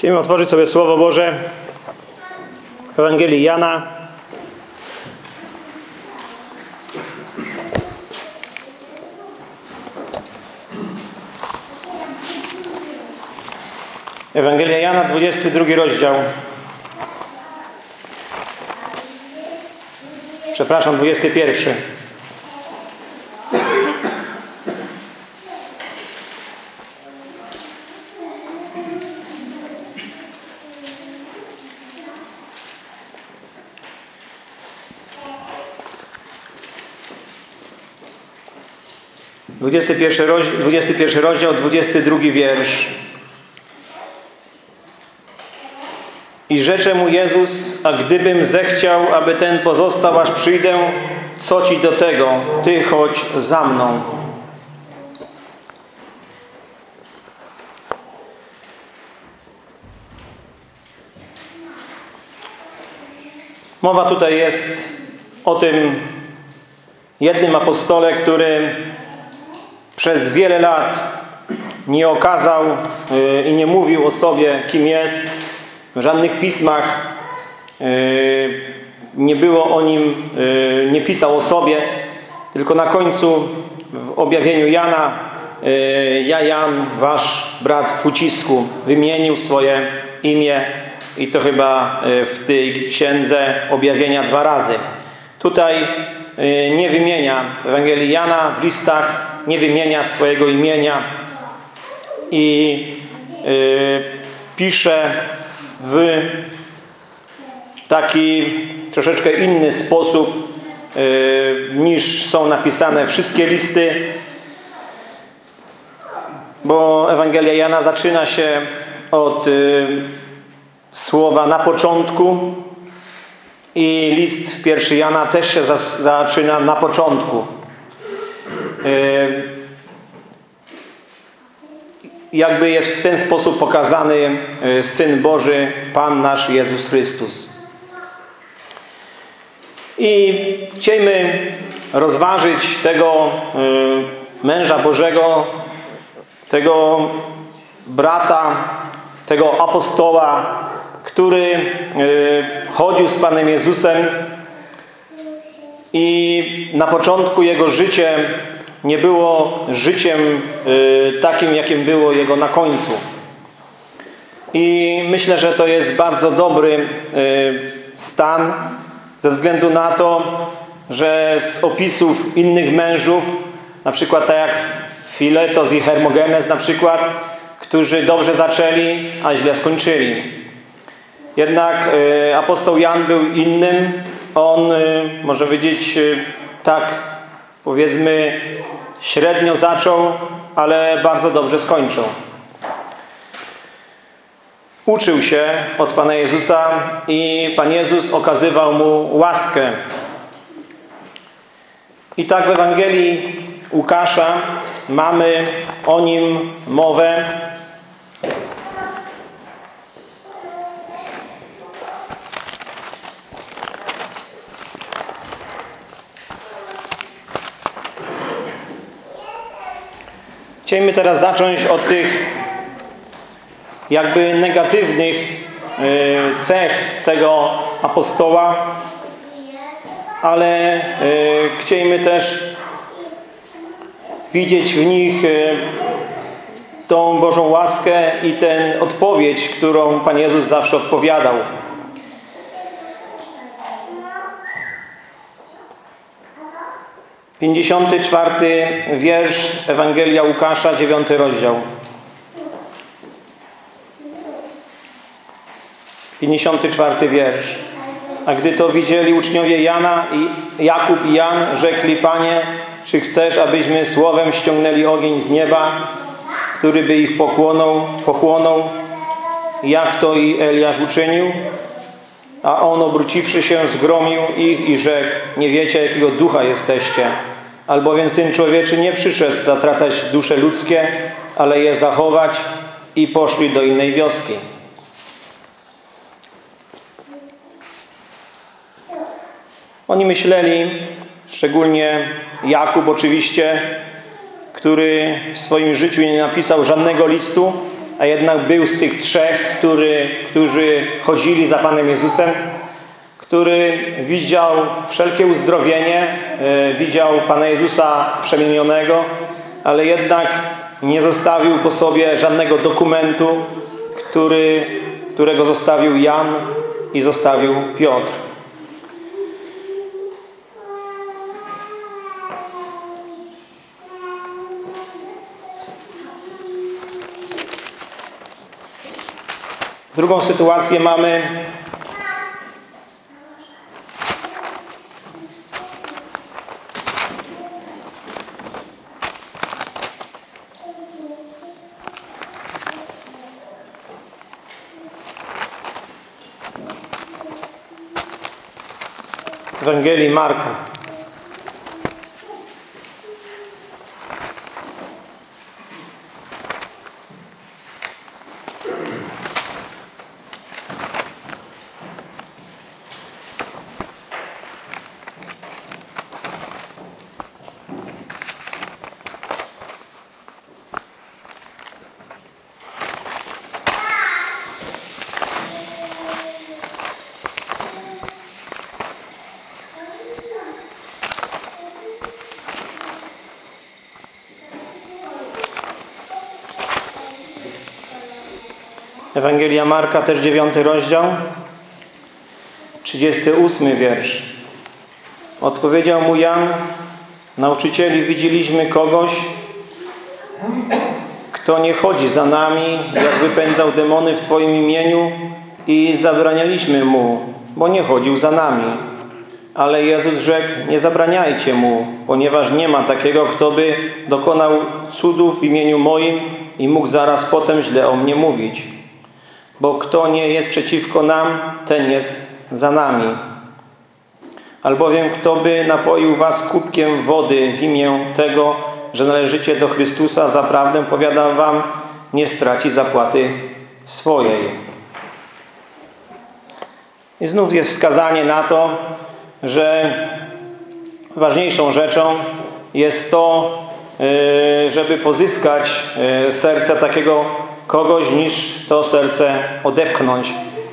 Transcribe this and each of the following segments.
Chcieliśmy otworzyć sobie Słowo Boże Ewangelii Jana. Ewangelia Jana, 22 rozdział. Przepraszam, 21. Dwudziesty pierwszy rozdział, 21 rozdział, 22 wiersz. I rzecze mu Jezus, a gdybym zechciał, aby ten pozostał, aż przyjdę, co ci do tego? Ty chodź za mną. Mowa tutaj jest o tym jednym apostole, który przez wiele lat nie okazał y, i nie mówił o sobie, kim jest. W żadnych pismach y, nie było o nim, y, nie pisał o sobie, tylko na końcu w objawieniu Jana ja Jan, wasz brat w ucisku, wymienił swoje imię i to chyba w tej księdze objawienia dwa razy. Tutaj nie wymienia w Ewangelii Jana w listach nie wymienia swojego imienia i yy, pisze w taki troszeczkę inny sposób yy, niż są napisane wszystkie listy bo Ewangelia Jana zaczyna się od yy, słowa na początku i list pierwszy Jana też się zaczyna na początku jakby jest w ten sposób pokazany Syn Boży, Pan nasz Jezus Chrystus. I chcielibyśmy rozważyć tego męża Bożego, tego brata, tego apostoła, który chodził z Panem Jezusem i na początku jego życie nie było życiem y, takim, jakim było jego na końcu. I myślę, że to jest bardzo dobry y, stan ze względu na to, że z opisów innych mężów, na przykład tak jak Filetos i Hermogenes na przykład, którzy dobrze zaczęli, a źle skończyli. Jednak y, apostoł Jan był innym. On, może powiedzieć, tak powiedzmy średnio zaczął, ale bardzo dobrze skończył. Uczył się od Pana Jezusa i Pan Jezus okazywał mu łaskę. I tak w Ewangelii Łukasza mamy o nim mowę Chcielibyśmy teraz zacząć od tych jakby negatywnych e, cech tego apostoła, ale e, chcielibyśmy też widzieć w nich e, tą Bożą łaskę i tę odpowiedź, którą Pan Jezus zawsze odpowiadał. 54 wiersz Ewangelia Łukasza, 9 rozdział. 54 wiersz. A gdy to widzieli uczniowie Jana i Jakub i Jan, rzekli, Panie, czy chcesz, abyśmy słowem ściągnęli ogień z nieba, który by ich pochłonął, pochłonął, jak to i Eliasz uczynił? A on obróciwszy się zgromił ich i rzekł, nie wiecie jakiego ducha jesteście, albowiem Syn Człowieczy nie przyszedł zatracać dusze ludzkie, ale je zachować i poszli do innej wioski. Oni myśleli, szczególnie Jakub oczywiście, który w swoim życiu nie napisał żadnego listu, a jednak był z tych trzech, który, którzy chodzili za Panem Jezusem, który widział wszelkie uzdrowienie, e, widział Pana Jezusa przemienionego, ale jednak nie zostawił po sobie żadnego dokumentu, który, którego zostawił Jan i zostawił Piotr. Drugą sytuację mamy Ewangelii Marka. Ewangelia Marka, też dziewiąty rozdział, 38 wiersz. Odpowiedział mu Jan, nauczycieli, widzieliśmy kogoś, kto nie chodzi za nami, jak wypędzał demony w Twoim imieniu i zabranialiśmy mu, bo nie chodził za nami. Ale Jezus rzekł, nie zabraniajcie mu, ponieważ nie ma takiego, kto by dokonał cudów w imieniu moim i mógł zaraz potem źle o mnie mówić bo kto nie jest przeciwko nam, ten jest za nami. Albowiem kto by napoił was kubkiem wody w imię tego, że należycie do Chrystusa, zaprawdę powiadam wam, nie straci zapłaty swojej. I znów jest wskazanie na to, że ważniejszą rzeczą jest to, y, żeby pozyskać y, serce takiego kogoś niż to serce odepchnąć.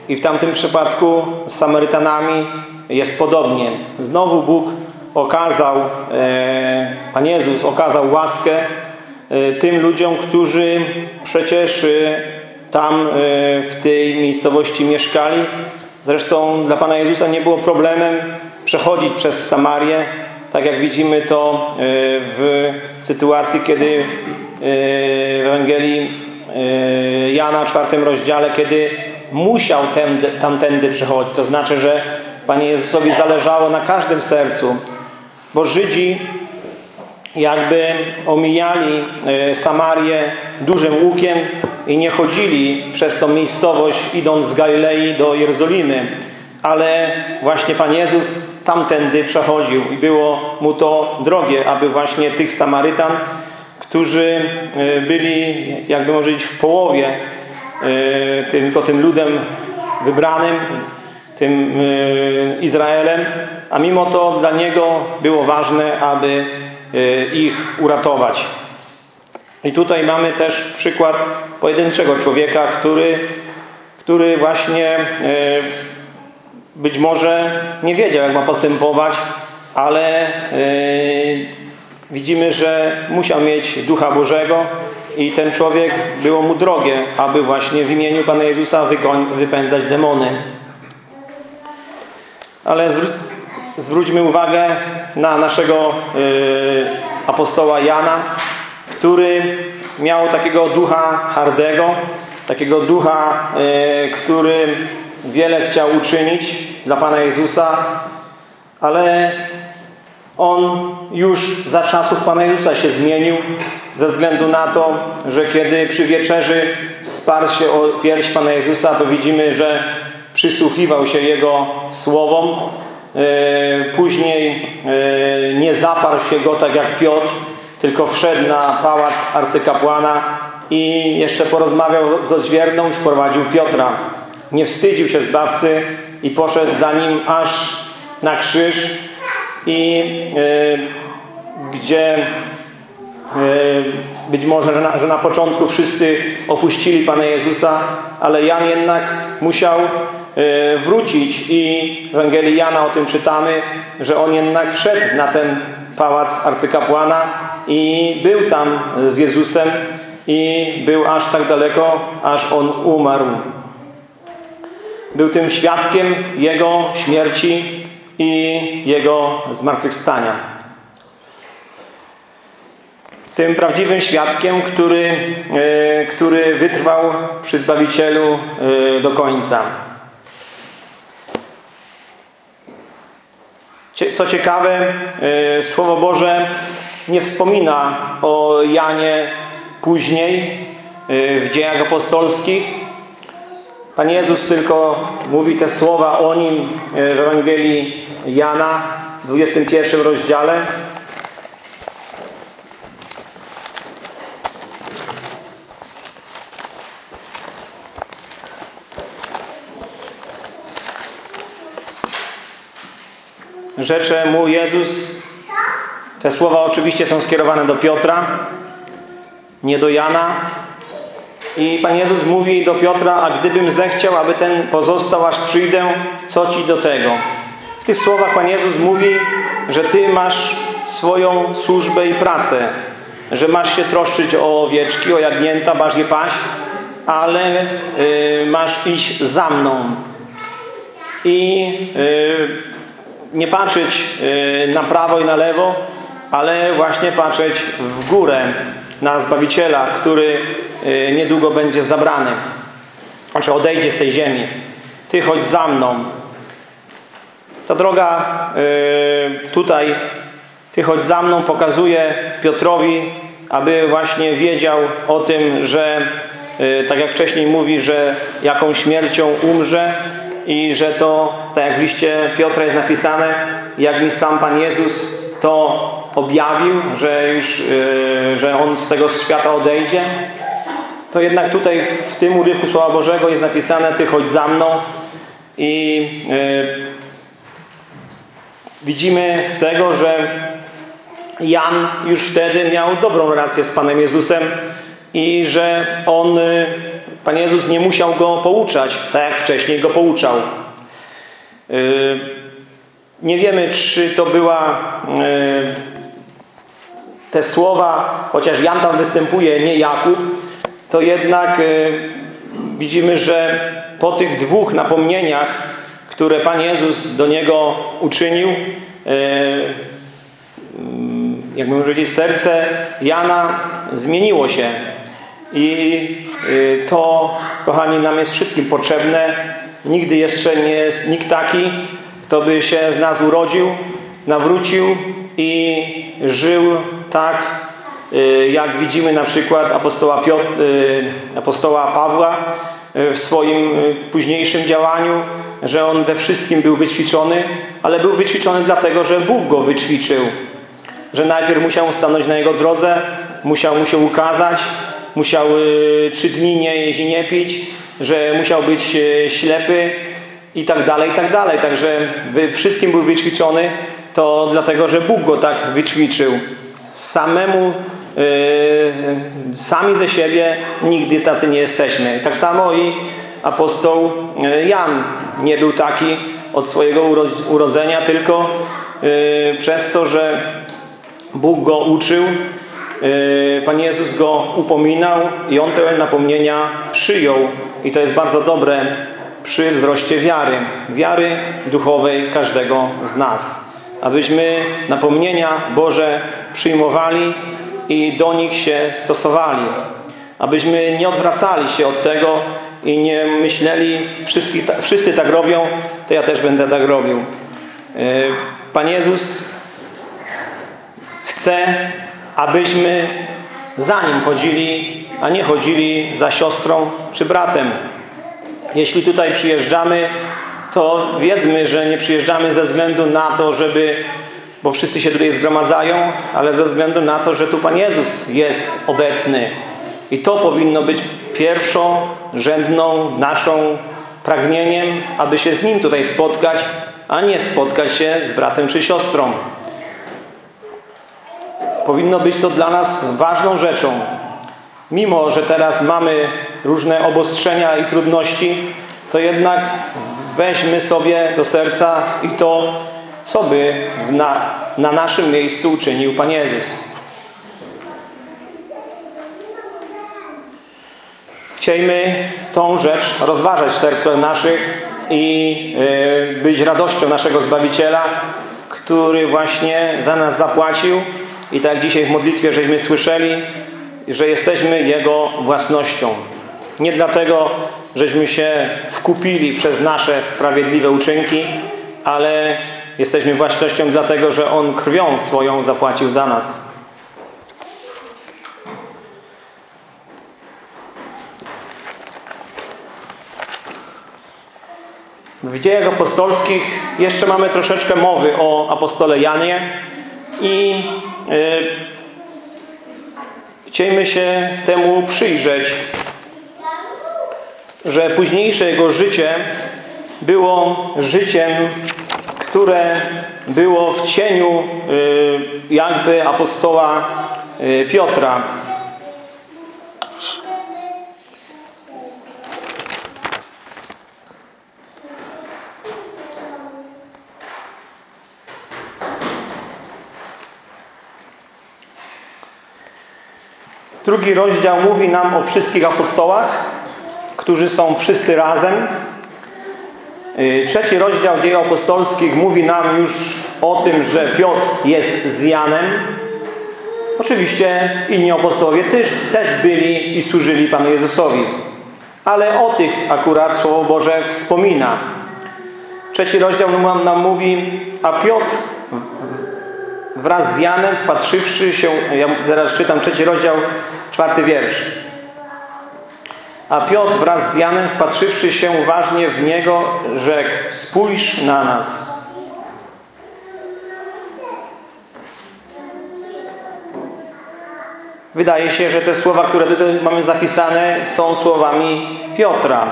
I w tamtym przypadku z Samarytanami jest podobnie. Znowu Bóg okazał, e, Pan Jezus okazał łaskę e, tym ludziom, którzy przecież e, tam w tej miejscowości mieszkali. Zresztą dla Pana Jezusa nie było problemem przechodzić przez Samarię, tak jak widzimy to w sytuacji, kiedy w Ewangelii Jana w czwartym rozdziale, kiedy musiał tędy, tamtędy przechodzić. To znaczy, że Panie Jezusowi zależało na każdym sercu, bo Żydzi jakby omijali yy, Samarię dużym łukiem i nie chodzili przez tą miejscowość idąc z Galilei do Jerozolimy, ale właśnie Pan Jezus tamtędy przechodził i było mu to drogie, aby właśnie tych Samarytan którzy e, byli, jakby może powiedzieć, w połowie e, tylko tym ludem wybranym, tym e, Izraelem, a mimo to dla Niego było ważne, aby ich uratować. I tutaj mamy też przykład pojedynczego człowieka, który, który właśnie być może nie wiedział, jak ma postępować, ale widzimy, że musiał mieć Ducha Bożego i ten człowiek było mu drogie, aby właśnie w imieniu Pana Jezusa wypędzać demony. Ale zwróćmy uwagę na naszego y, apostoła Jana, który miał takiego ducha hardego, takiego ducha, y, który wiele chciał uczynić dla Pana Jezusa, ale on już za czasów Pana Jezusa się zmienił ze względu na to, że kiedy przy wieczerzy wsparł się o pierś Pana Jezusa, to widzimy, że przysłuchiwał się Jego słowom. E, później e, nie zaparł się Go tak jak Piotr, tylko wszedł na pałac arcykapłana i jeszcze porozmawiał z odźwierną i wprowadził Piotra. Nie wstydził się Zbawcy i poszedł za nim aż na krzyż i y, gdzie być może, że na, że na początku wszyscy opuścili Pana Jezusa, ale Jan jednak musiał wrócić i w Ewangelii Jana o tym czytamy, że on jednak wszedł na ten pałac arcykapłana i był tam z Jezusem i był aż tak daleko, aż on umarł. Był tym świadkiem Jego śmierci i Jego zmartwychwstania. Tym prawdziwym świadkiem, który, e, który wytrwał przy Zbawicielu e, do końca. Co ciekawe, e, Słowo Boże nie wspomina o Janie później w dziejach apostolskich. Pan Jezus tylko mówi te słowa o Nim w Ewangelii Jana w 21 rozdziale. Rzecze mu Jezus, te słowa oczywiście są skierowane do Piotra, nie do Jana. I Pan Jezus mówi do Piotra, a gdybym zechciał, aby ten pozostał, aż przyjdę, co Ci do tego? Tych słowach Pan Jezus mówi, że Ty masz swoją służbę i pracę, że masz się troszczyć o owieczki, o jagnięta, masz je paść, ale y, masz iść za mną. I y, nie patrzeć y, na prawo i na lewo, ale właśnie patrzeć w górę na Zbawiciela, który y, niedługo będzie zabrany. Znaczy odejdzie z tej ziemi. Ty chodź za mną. Ta droga y, tutaj, Ty chodź za mną, pokazuje Piotrowi, aby właśnie wiedział o tym, że tak jak wcześniej mówi, że jaką śmiercią umrze, i że to, tak jak w liście Piotra jest napisane, jak mi sam Pan Jezus to objawił, że już, yy, że On z tego świata odejdzie, to jednak tutaj w tym urywku Słowa Bożego jest napisane Ty chodź za mną i widzimy z tego, że Jan już wtedy miał dobrą relację z Panem Jezusem i że on yy, Pan Jezus nie musiał go pouczać, tak jak wcześniej go pouczał. Y, nie wiemy, czy to była y, te słowa, chociaż Jan tam występuje, nie Jakub, to jednak y, widzimy, że po tych dwóch napomnieniach, które Pan Jezus do niego uczynił, jakby powiedzieć, serce Jana zmieniło się. I y, to, kochani, nam jest wszystkim potrzebne. Nigdy jeszcze nie jest nikt taki, kto by się z nas urodził, nawrócił i żył tak, y, jak widzimy na przykład apostoła, Piotr, apostoła Pawła w swoim późniejszym działaniu, że on we wszystkim był wyćwiczony, ale był wyćwiczony dlatego, że Bóg go wyćwiczył. Że najpierw musiał stanąć na jego drodze, musiał mu się ukazać, musiał trzy dni nie jeść nie pić, że musiał być e, ślepy i tak dalej, i tak dalej. Także wszystkim był wyćwiczony, to dlatego, że Bóg go tak wyćwiczył. Samemu, sami ze siebie nigdy tacy nie jesteśmy. Tak samo i apostoł e, Jan nie był taki od swojego urodzenia, tylko yy, przez to, że Bóg go uczył, Yy, Pan Jezus go upominał i on te napomnienia przyjął. I to jest bardzo dobre przy wzroście wiary. Wiary duchowej każdego z nas. Abyśmy napomnienia Boże przyjmowali i do nich się stosowali. Abyśmy nie odwracali się od tego i nie myśleli, wszyscy, wszyscy tak robią, to ja też będę tak robił. Yy, Pan Jezus chce abyśmy za Nim chodzili, a nie chodzili za siostrą czy bratem. Jeśli tutaj przyjeżdżamy, to wiedzmy, że nie przyjeżdżamy ze względu na to, żeby, bo wszyscy się tutaj zgromadzają, ale ze względu na to, że tu Pan Jezus jest obecny. I to powinno być pierwszą, rzędną naszą pragnieniem, aby się z Nim tutaj spotkać, a nie spotkać się z bratem czy siostrą. Powinno być to dla nas ważną rzeczą. Mimo, że teraz mamy różne obostrzenia i trudności, to jednak weźmy sobie do serca i to, co by na, na naszym miejscu uczynił Pan Jezus. Chciejmy tą rzecz rozważać w sercu naszych i y, być radością naszego Zbawiciela, który właśnie za nas zapłacił i tak dzisiaj w modlitwie żeśmy słyszeli, że jesteśmy Jego własnością. Nie dlatego, żeśmy się wkupili przez nasze sprawiedliwe uczynki, ale jesteśmy własnością dlatego, że On krwią swoją zapłacił za nas. W dziejach apostolskich jeszcze mamy troszeczkę mowy o apostole Janie i yy, chciejmy się temu przyjrzeć, że późniejsze jego życie było życiem, które było w cieniu yy, jakby apostoła yy, Piotra. Drugi rozdział mówi nam o wszystkich apostołach, którzy są wszyscy razem. Y, trzeci rozdział dziejów apostolskich mówi nam już o tym, że Piotr jest z Janem. Oczywiście inni apostołowie też, też byli i służyli Panu Jezusowi. Ale o tych akurat Słowo Boże wspomina. Trzeci rozdział nam mówi, a Piotr wraz z Janem wpatrzywszy się, ja teraz czytam trzeci rozdział, czwarty wiersz. A Piotr wraz z Janem wpatrzywszy się uważnie w Niego, rzekł, spójrz na nas. Wydaje się, że te słowa, które tutaj mamy zapisane, są słowami Piotra.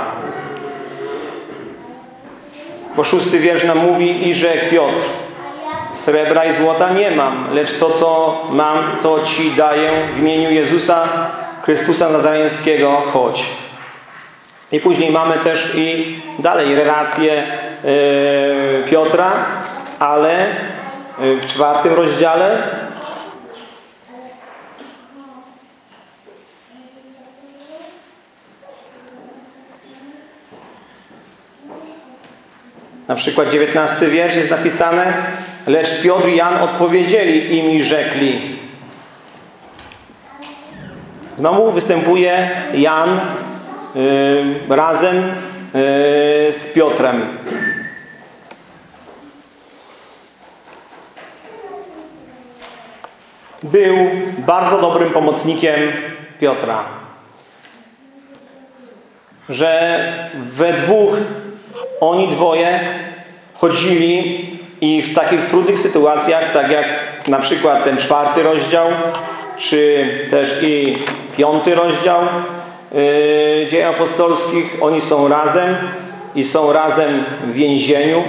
Bo szósty wiersz nam mówi i rzekł Piotr, Srebra i złota nie mam, lecz to, co mam, to Ci daję w imieniu Jezusa Chrystusa Nazareńskiego, chodź. I później mamy też i dalej relację yy, Piotra, ale yy, w czwartym rozdziale. Na przykład 19 wiersz jest napisane Lecz Piotr i Jan odpowiedzieli im i rzekli. Znowu występuje Jan razem y, z Piotrem. Był bardzo dobrym pomocnikiem Piotra. Że we dwóch oni dwoje chodzili i w takich trudnych sytuacjach, tak jak na przykład ten czwarty rozdział, czy też i piąty rozdział yy, dziejów apostolskich, oni są razem i są razem w więzieniu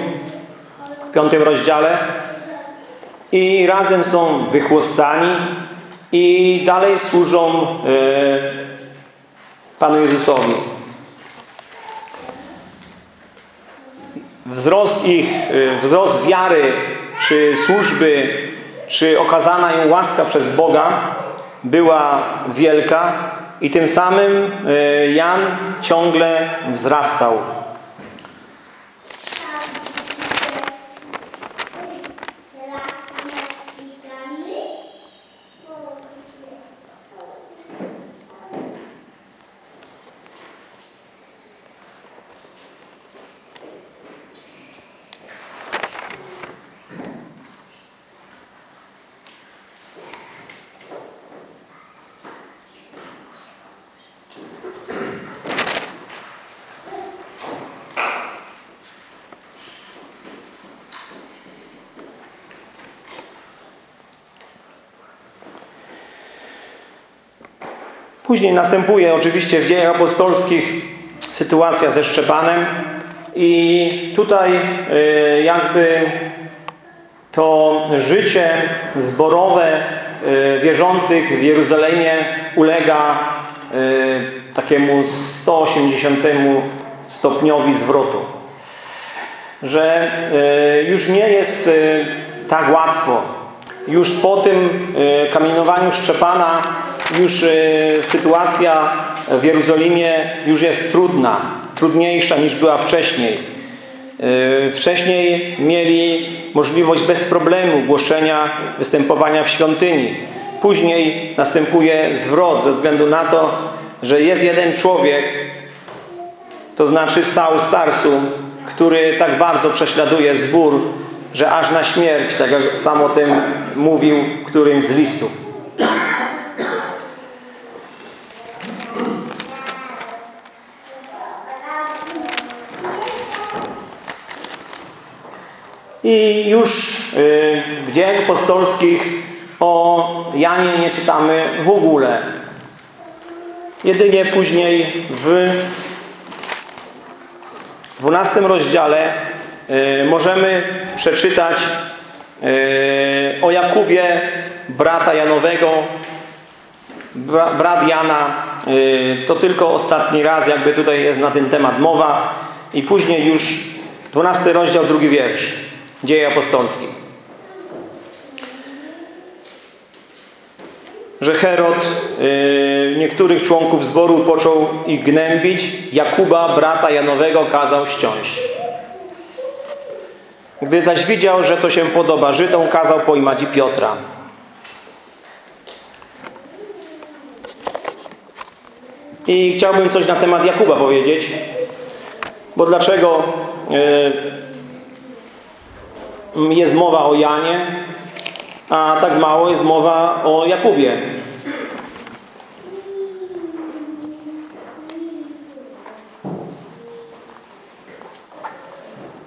w piątym rozdziale i razem są wychłostani i dalej służą yy, Panu Jezusowi. wzrost ich, y, wzrost wiary, czy służby, czy okazana im łaska przez Boga była wielka i tym samym y, Jan ciągle wzrastał. Później następuje oczywiście w dziejach apostolskich sytuacja ze Szczepanem i tutaj y, jakby to życie zborowe wierzących w Jeruzalemie ulega takiemu 180 stopniowi zwrotu. Że już nie jest tak łatwo. Już po tym kamienowaniu Szczepana już sytuacja w Jerozolimie już jest trudna, trudniejsza niż była wcześniej. Wcześniej mieli możliwość bez problemu głoszenia, występowania w świątyni. Później następuje zwrot ze względu na to, że jest jeden człowiek, to znaczy Saul Starsu, który tak bardzo prześladuje zbór, że aż na śmierć, tak jak sam o tym mówił którymś z listów. I już y, dziejach apostolskich o Janie nie czytamy w ogóle. Jedynie później w 12 rozdziale y, możemy przeczytać y, o Jakubie, brata Janowego, brat Jana. To tylko ostatni raz jakby tutaj jest na ten temat mowa i później już 12 rozdział, drugi wiersz. Dzieje apostolskie. Że Herod y, niektórych członków zboru począł ich gnębić, Jakuba, brata Janowego, kazał ściąć. Gdy zaś widział, że to się podoba Żydom, kazał pojmać i Piotra. I chciałbym coś na temat Jakuba powiedzieć. Bo dlaczego y, jest mowa o Janie, a tak mało jest mowa o Jakubie.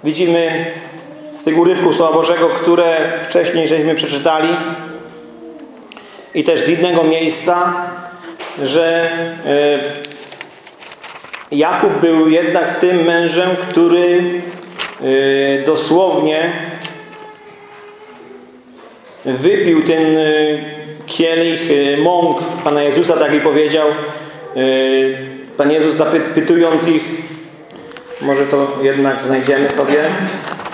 Widzimy z tego urywku Słowa Bożego, które wcześniej żeśmy przeczytali i też z innego miejsca, że e, Jakub był jednak tym mężem, który e, dosłownie wypił ten e, kielich e, mąk Pana Jezusa, tak jak powiedział. E, Pan Jezus zapytując ich, może to jednak znajdziemy sobie,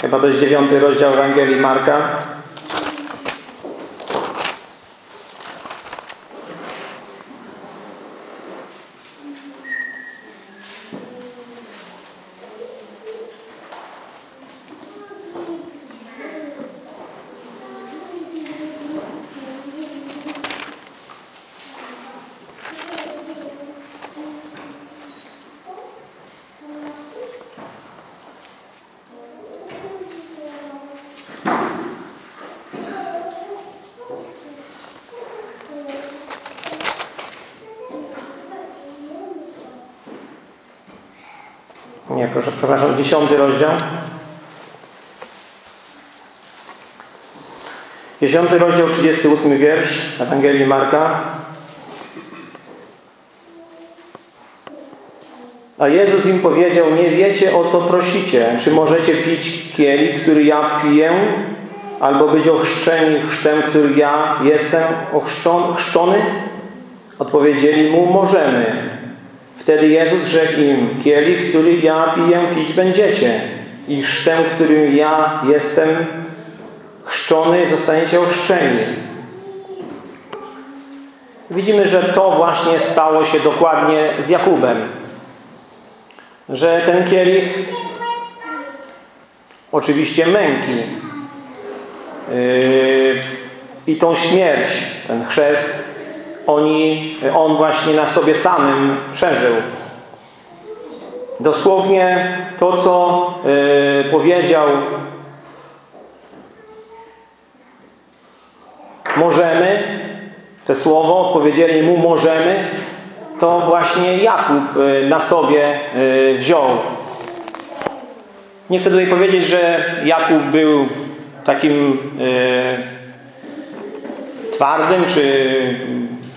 chyba to jest dziewiąty rozdział Ewangelii Marka, Nie, proszę, przepraszam, dziesiąty rozdział. Dziesiąty rozdział, 38 wiersz Ewangelii Marka. A Jezus im powiedział, nie wiecie o co prosicie. Czy możecie pić kielich, który ja piję, albo być ochrzczeni chrztem, który ja jestem ochrzczony? Odpowiedzieli mu, możemy. Wtedy Jezus rzekł im, kielich, który ja piję, pić będziecie i chrztem, którym ja jestem chrzczony, zostaniecie ochrzczeni. Widzimy, że to właśnie stało się dokładnie z Jakubem. Że ten kielich, oczywiście męki yy, i tą śmierć, ten chrzest oni, on właśnie na sobie samym przeżył. Dosłownie to, co y, powiedział możemy, te słowo, odpowiedzieli mu możemy, to właśnie Jakub y, na sobie y, wziął. Nie chcę tutaj powiedzieć, że Jakub był takim twardym czy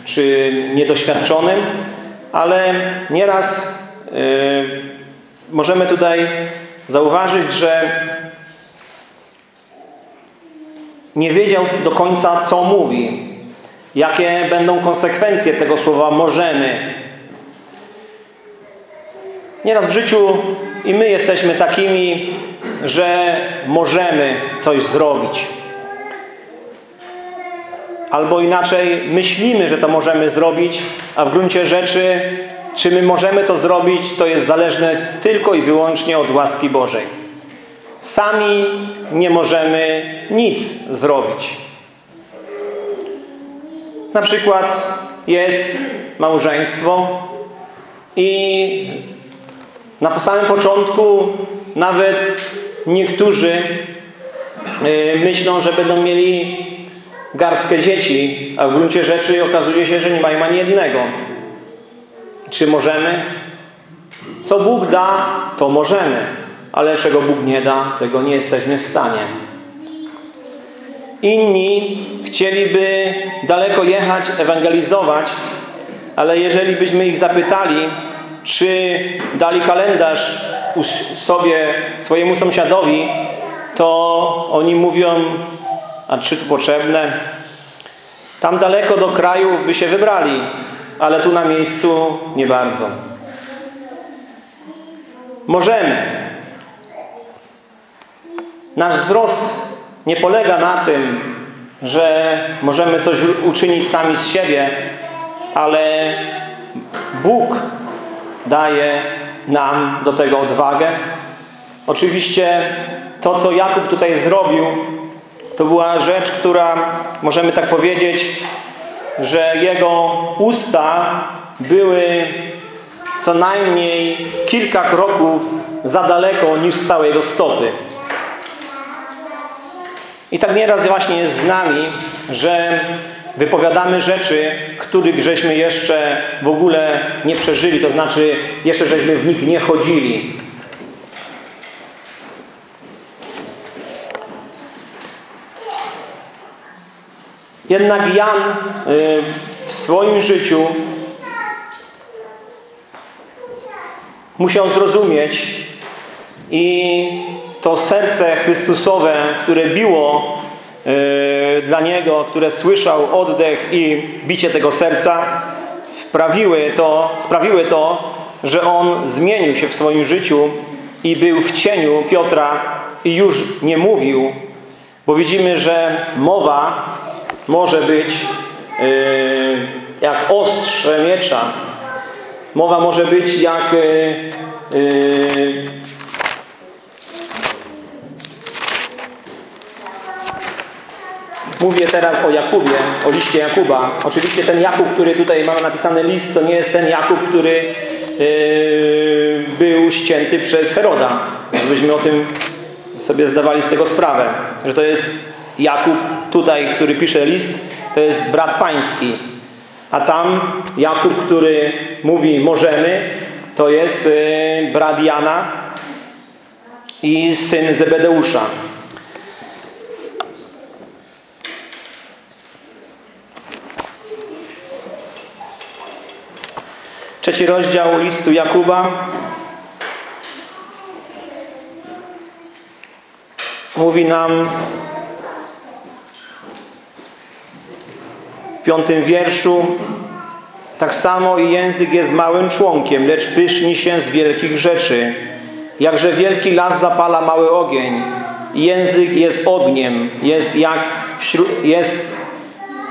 czy niedoświadczonym, ale nieraz yy, możemy tutaj zauważyć, że nie wiedział do końca, co mówi. Jakie będą konsekwencje tego słowa możemy? Nieraz w życiu i my jesteśmy takimi, że możemy coś zrobić. Albo inaczej myślimy, że to możemy zrobić, a w gruncie rzeczy, czy my możemy to zrobić, to jest zależne tylko i wyłącznie od łaski Bożej. Sami nie możemy nic zrobić. Na przykład jest małżeństwo i na samym początku nawet niektórzy y, myślą, że będą mieli garstkę dzieci, a w gruncie rzeczy okazuje się, że nie mają ani jednego. Czy możemy? Co Bóg da, to możemy, ale czego Bóg nie da, tego nie jesteśmy w stanie. Inni chcieliby daleko jechać, ewangelizować, ale jeżeli byśmy ich zapytali, czy dali kalendarz sobie, swojemu sąsiadowi, to oni mówią, a czy to potrzebne? Tam daleko do krajów by się wybrali, ale tu na miejscu nie bardzo. Możemy. Nasz wzrost nie polega na tym, że możemy coś uczynić sami z siebie, ale Bóg daje nam do tego odwagę. Oczywiście to, co Jakub tutaj zrobił, to była rzecz, która, możemy tak powiedzieć, że jego usta były co najmniej kilka kroków za daleko niż stały jego stopy. I tak nieraz właśnie jest z nami, że wypowiadamy rzeczy, których żeśmy jeszcze w ogóle nie przeżyli, to znaczy jeszcze żeśmy w nich nie chodzili. Jednak Jan y, w swoim życiu musiał zrozumieć i to serce Chrystusowe, które biło yy, dla Niego, które słyszał oddech i bicie tego serca, wprawiły to, sprawiły to, że On zmienił się w swoim życiu i był w cieniu Piotra i już nie mówił, bo widzimy, że mowa może być yy, jak ostrze miecza. Mowa może być jak yy, yy, Mówię teraz o Jakubie, o liście Jakuba. Oczywiście ten Jakub, który tutaj ma napisany list, to nie jest ten Jakub, który yy, był ścięty przez Heroda. Żebyśmy o tym sobie zdawali z tego sprawę. Że to jest Jakub tutaj, który pisze list, to jest brat pański. A tam Jakub, który mówi możemy, to jest yy, brat Jana i syn Zebedeusza. Trzeci rozdział listu Jakuba. Mówi nam piątym wierszu tak samo i język jest małym członkiem, lecz pyszni się z wielkich rzeczy. Jakże wielki las zapala mały ogień. Język jest ogniem, jest jak wśród, jest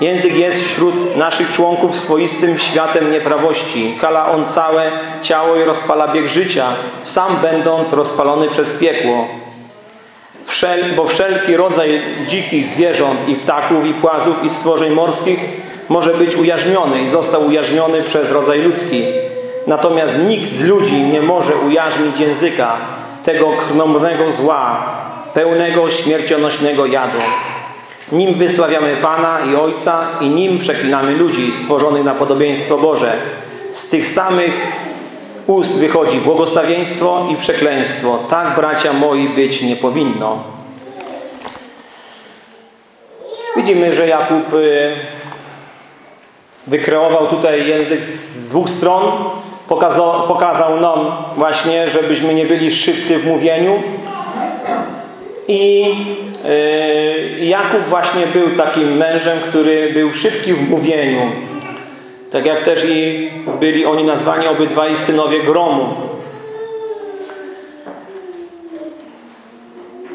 Język jest wśród naszych członków swoistym światem nieprawości. Kala on całe ciało i rozpala bieg życia, sam będąc rozpalony przez piekło. Wszel bo wszelki rodzaj dzikich zwierząt i ptaków, i płazów, i stworzeń morskich może być ujarzmiony i został ujarzmiony przez rodzaj ludzki. Natomiast nikt z ludzi nie może ujarzmić języka tego krnomnego zła, pełnego śmiercionośnego jadu. Nim wysławiamy Pana i Ojca i nim przeklinamy ludzi stworzonych na podobieństwo Boże. Z tych samych ust wychodzi błogosławieństwo i przekleństwo. Tak, bracia moi, być nie powinno. Widzimy, że Jakub y, wykreował tutaj język z dwóch stron. Pokazał, pokazał nam właśnie, żebyśmy nie byli szybcy w mówieniu, I y, Jakub właśnie był takim mężem, który był szybki w mówieniu. Tak jak też i byli oni nazwani obydwaj synowie gromu.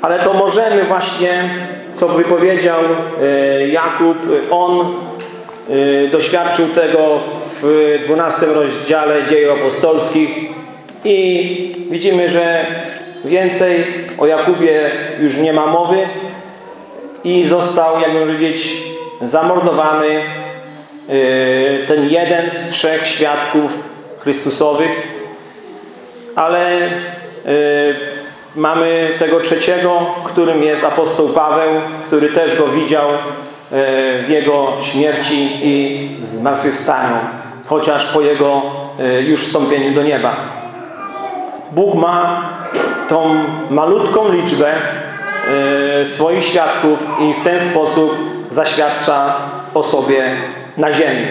Ale to możemy właśnie, co wypowiedział y, Jakub, on y, doświadczył tego w 12 rozdziale dziejów apostolskich i widzimy, że więcej o Jakubie już nie ma mowy i został, jak powiedzieć, zamordowany yy, ten jeden z trzech świadków Chrystusowych, ale yy, mamy tego trzeciego, którym jest apostoł Paweł, który też go widział w jego śmierci i zmartwychwstaniu, chociaż po jego już wstąpieniu do nieba. Bóg ma tą malutką liczbę e, swoich świadków i w ten sposób zaświadcza o sobie na ziemi.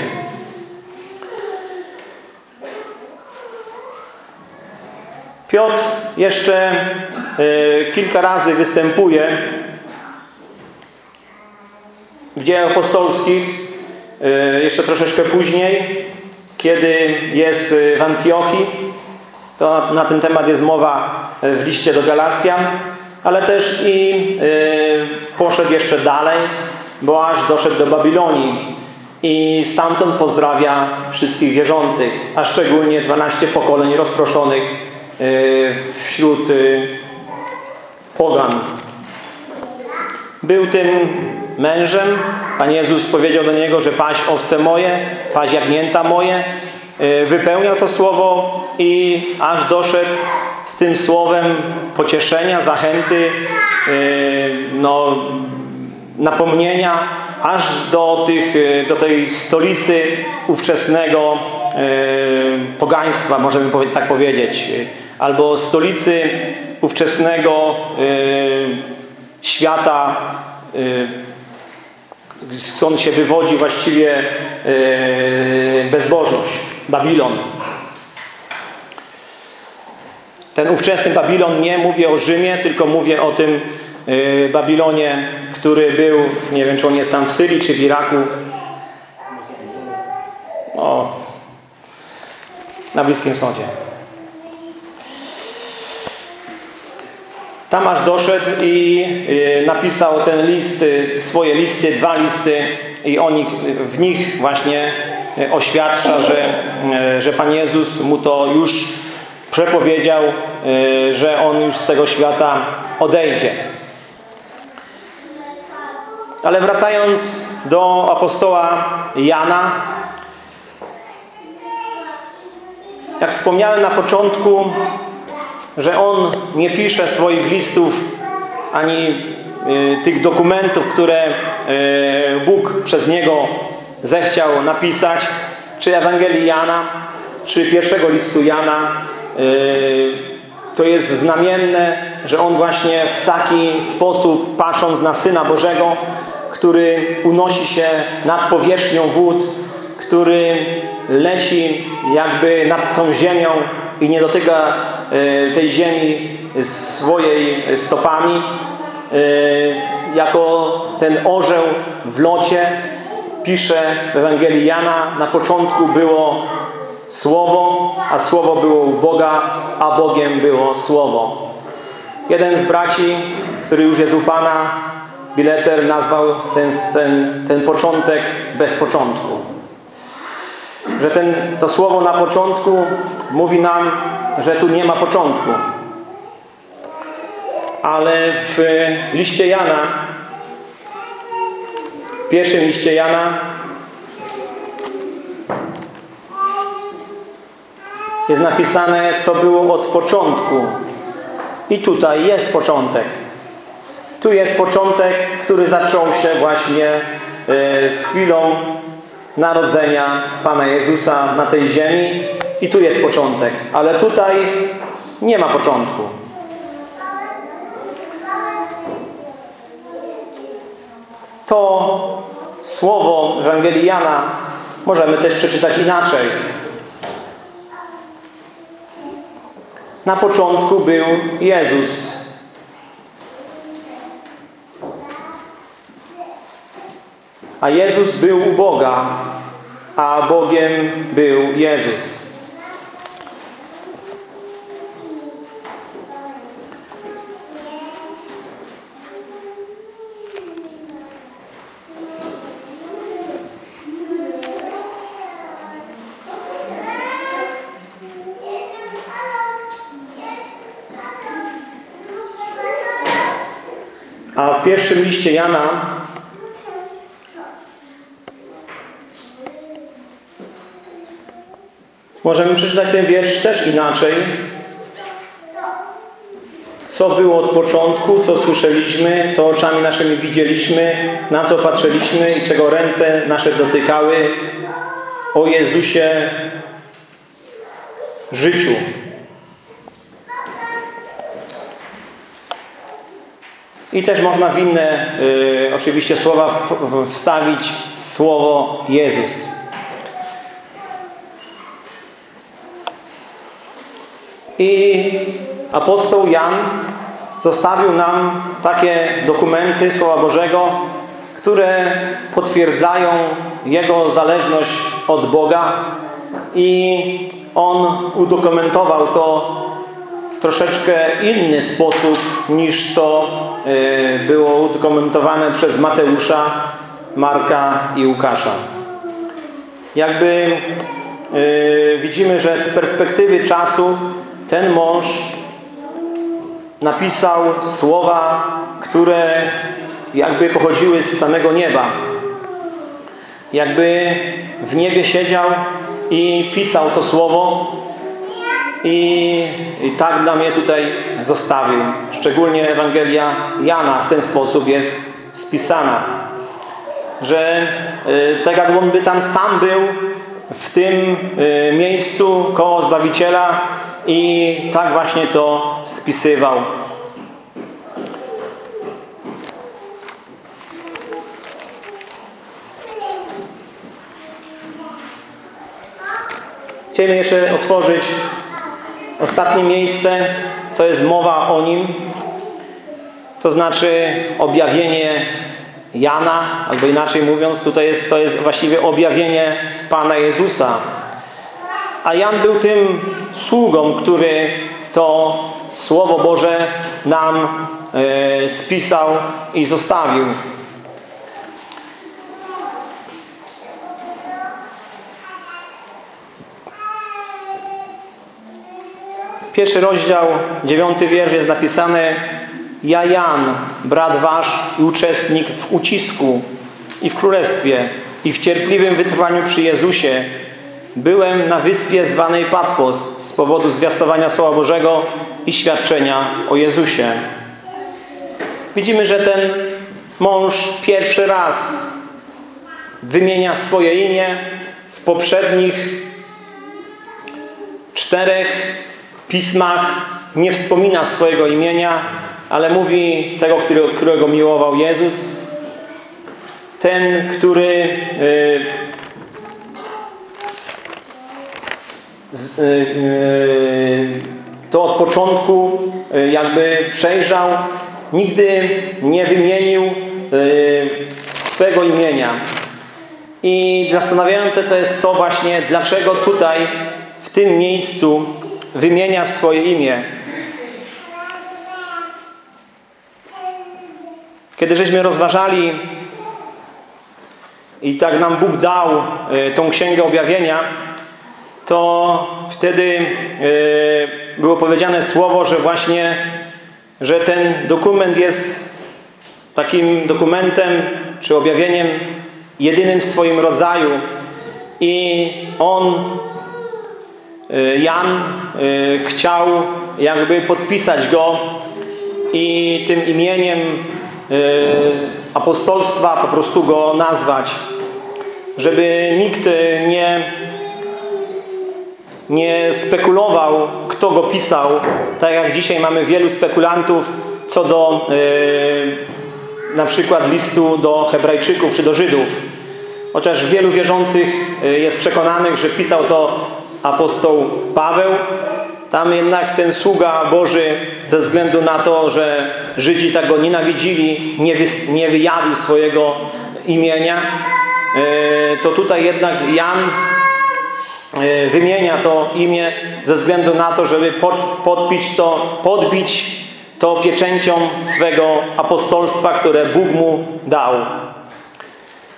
Piotr jeszcze e, kilka razy występuje w dziejach apostolskich, e, jeszcze troszeczkę później, kiedy jest w Antiochii to na ten temat jest mowa e, w liście do Galacjan, ale też i poszedł jeszcze dalej, bo aż doszedł do Babilonii i stamtąd pozdrawia wszystkich wierzących, a szczególnie 12 pokoleń rozproszonych wśród pogan. Był tym mężem. Pan Jezus powiedział do niego, że paś owce moje, paś jagnięta moje, E, wypełniał to słowo i aż doszedł z tym słowem pocieszenia, zachęty, e, no, napomnienia, aż do, tych, e, do tej stolicy ówczesnego pogaństwa, możemy tak powiedzieć, albo stolicy ówczesnego świata, skąd się wywodzi właściwie bezbożność. Babilon. Ten ówczesny Babilon nie mówię o Rzymie, tylko mówię o tym y, Babilonie, który był, nie wiem czy on jest tam w Syrii czy w Iraku. O, na Bliskim Wschodzie. Tam aż doszedł i y, napisał ten list, y, swoje listy, dwa listy i oni, w nich właśnie E, oświadcza, że, że Pan Jezus mu to już przepowiedział, że On już z tego świata odejdzie. Ale wracając do apostoła Jana, jak wspomniałem na początku, że on nie pisze swoich listów ani tych dokumentów, które Bóg przez niego zechciał napisać, czy Ewangelii Jana, czy pierwszego listu Jana, yy, to jest znamienne, że on właśnie w taki sposób, patrząc na Syna Bożego, który unosi się nad powierzchnią wód, który leci jakby nad tą ziemią i nie dotyka yy, tej ziemi swojej stopami, yy, jako ten orzeł w locie, pisze w Ewangelii Jana, na początku było Słowo, a Słowo było u Boga, a Bogiem było Słowo. Jeden z braci, który już jest u Pana, bileter nazwał ten, ten, ten początek bez początku. Że ten, to słowo na początku mówi nam, że tu nie ma początku. Ale w liście Jana pierwszym liście Jana jest napisane, co było od początku. I tutaj jest początek. Tu jest początek, który zaczął się właśnie e, z chwilą narodzenia Pana Jezusa na tej ziemi. I tu jest początek. Ale tutaj nie ma początku. To słowo Ewangelii Jana możemy też przeczytać inaczej. Na początku był Jezus. A Jezus był u Boga, a Bogiem był Jezus. A w pierwszym liście Jana możemy przeczytać ten wiersz też inaczej. Co było od początku, co słyszeliśmy, co oczami naszymi widzieliśmy, na co patrzyliśmy i czego ręce nasze dotykały o Jezusie życiu. I też można w inne y, oczywiście słowa wstawić słowo Jezus. I apostoł Jan zostawił nam takie dokumenty Słowa Bożego, które potwierdzają Jego zależność od Boga i On udokumentował to troszeczkę inny sposób niż to e, było udokumentowane przez Mateusza, Marka i Łukasza. Jakby e, widzimy, że z perspektywy czasu ten mąż napisał słowa, które jakby pochodziły z samego nieba. Jakby w niebie siedział i pisał to słowo i, I tak nam je tutaj zostawił. Szczególnie Ewangelia Jana w ten sposób jest spisana. Że y, tak jak on by tam sam był w tym y, miejscu koło Zbawiciela i tak właśnie to spisywał. Chcielibyśmy jeszcze otworzyć Ostatnie miejsce, co jest mowa o nim, to znaczy objawienie Jana, albo inaczej mówiąc, tutaj jest, to jest właściwie objawienie Pana Jezusa. A Jan był tym sługą, który to Słowo Boże nam e, spisał i zostawił. Pierwszy rozdział, dziewiąty wiersz jest napisane Ja Jan, brat wasz i uczestnik w ucisku i w królestwie i w cierpliwym wytrwaniu przy Jezusie byłem na wyspie zwanej Patmos z powodu zwiastowania Słowa Bożego i świadczenia o Jezusie. Widzimy, że ten mąż pierwszy raz wymienia swoje imię w poprzednich czterech pismach nie wspomina swojego imienia, ale mówi tego, którego, którego miłował Jezus. Ten, który y, y, y, to od początku jakby przejrzał, nigdy nie wymienił swego imienia. I zastanawiające to jest to właśnie, dlaczego tutaj w tym miejscu wymienia swoje imię. Kiedy żeśmy rozważali i tak nam Bóg dał tą Księgę Objawienia, to wtedy e, było powiedziane słowo, że właśnie, że ten dokument jest takim dokumentem czy objawieniem jedynym w swoim rodzaju i on Y, Jan y, chciał jakby podpisać go i tym imieniem apostolstwa po prostu go nazwać. Żeby nikt nie, nie spekulował, kto go pisał. Tak jak dzisiaj mamy wielu spekulantów co do na przykład listu do hebrajczyków czy do Żydów. Chociaż wielu wierzących jest przekonanych, że pisał to apostoł Paweł. Tam jednak ten sługa Boży ze względu na to, że Żydzi tak go nienawidzili, nie, wy, nie wyjawił swojego imienia, to tutaj jednak Jan wymienia to imię ze względu na to, żeby podbić to, podbić to pieczęcią swego apostolstwa, które Bóg mu dał.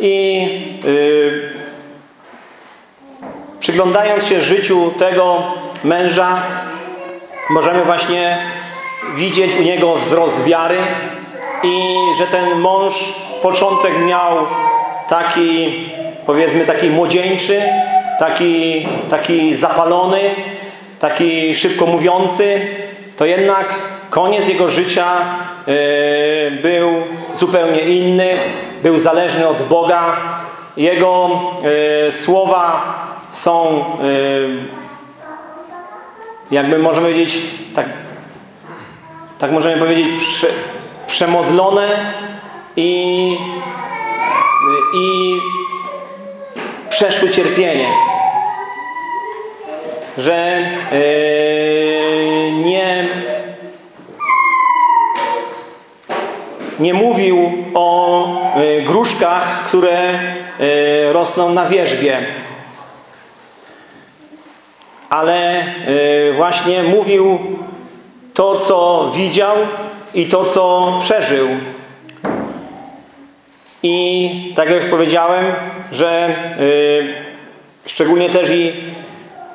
I yy, przyglądając się życiu tego męża, możemy właśnie widzieć u niego wzrost wiary i że ten mąż początek miał taki, powiedzmy, taki młodzieńczy, taki, taki zapalony, taki szybko mówiący, to jednak koniec jego życia yy, był zupełnie inny, był zależny od Boga. Jego yy, słowa są, yy, jakby możemy powiedzieć, tak, tak możemy powiedzieć, prze, przemodlone i, i przeszły cierpienie. Że yy, nie, nie mówił o yy, gruszkach, które yy, rosną na wierzbie. Ale yy, właśnie mówił to, co widział i to, co przeżył. I tak jak powiedziałem, że y, szczególnie też i